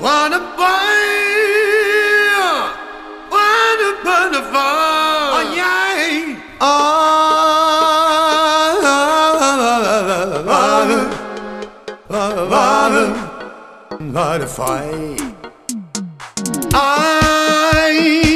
Wanna buy, wanna burn the fire. Oh, yeah. Ah, wanna fight. I,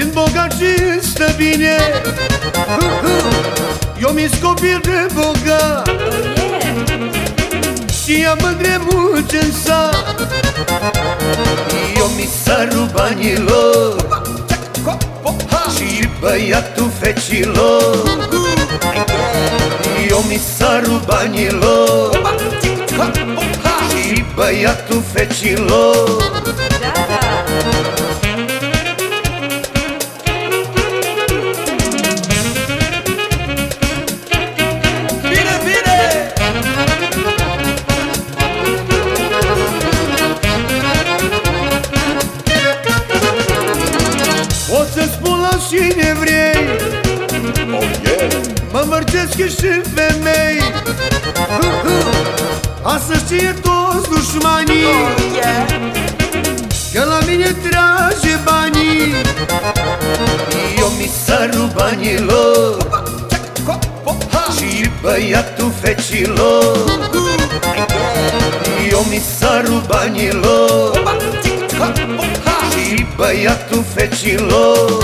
bogat și stă bine Eu mi copil de bogat Și am mândre mulți în sat Eu mi săru banilor Și băiatul fecilor Eu mi săru banilor Și băiatul fecilor mërgjeshkëshë me mej. Asë është që jetos dushmani Galamin e traže banji. Jo mi saru banjilo Čiba ja tu fečilo Jo mi saru banjilo Čiba ja tu fečilo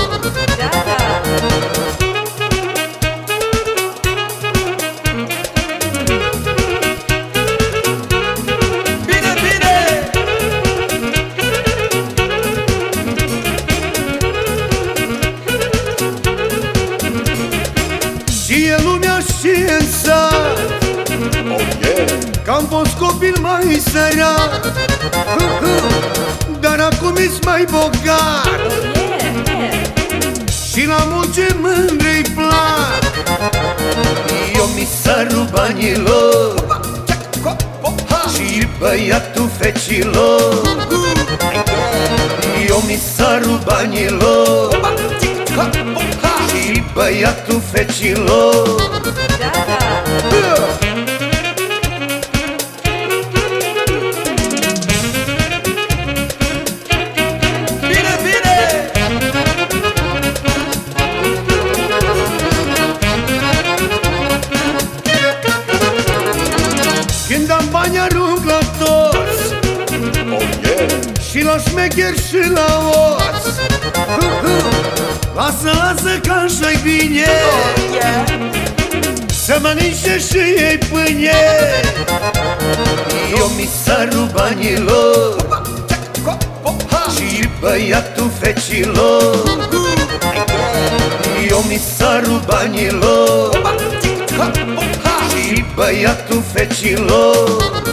am fost copil mai sărat Dar acum ești mai bogat. Și la munce mândrei plac. Eu mi săru banilor. Și băiatul fecilor. Eu mi săru banilor. Și băiatul fecilor Și la șmecher și la oți Lasă, lasă că așa-i bine. Să mănânce și ei pâine Eu mi săru banilor Și băiatul fecilor Eu mi săru banilor Și băiatul fecilor